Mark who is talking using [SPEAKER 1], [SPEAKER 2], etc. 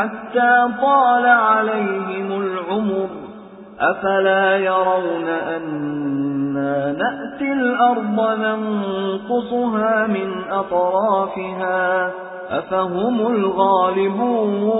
[SPEAKER 1] حَتَّىٰ طَالَ عَلَيْهِمُ الْعُمُرُ. أَفَلَا يَرَوْنَ أَنَّا نَأْتِي الْأَرْضَ نَنقُصُهَا مِنْ أَطْرَافِهَا أَفَهُمُ الْغَالِبُونَ؟